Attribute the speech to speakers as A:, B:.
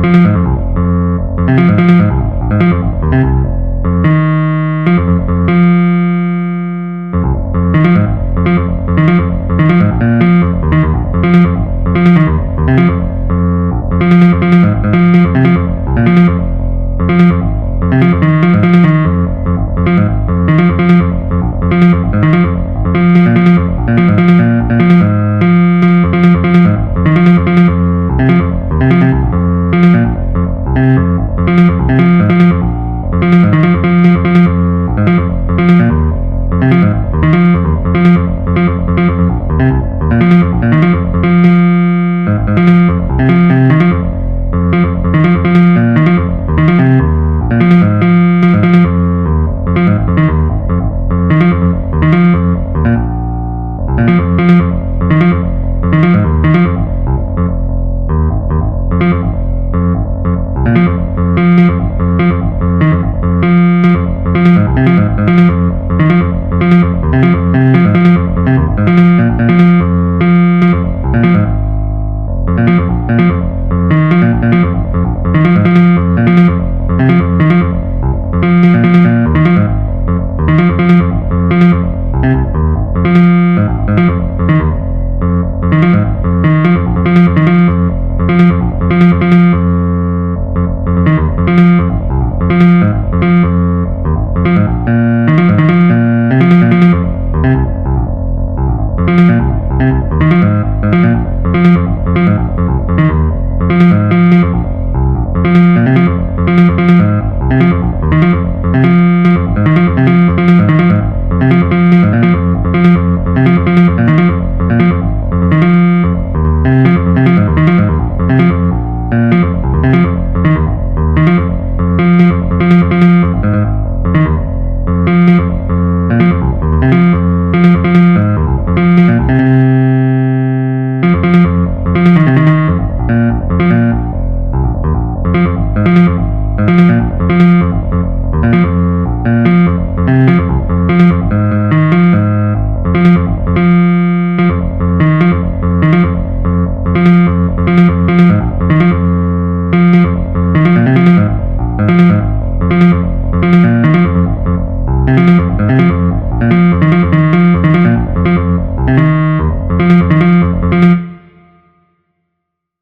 A: Thank you. Música thank you Thank you.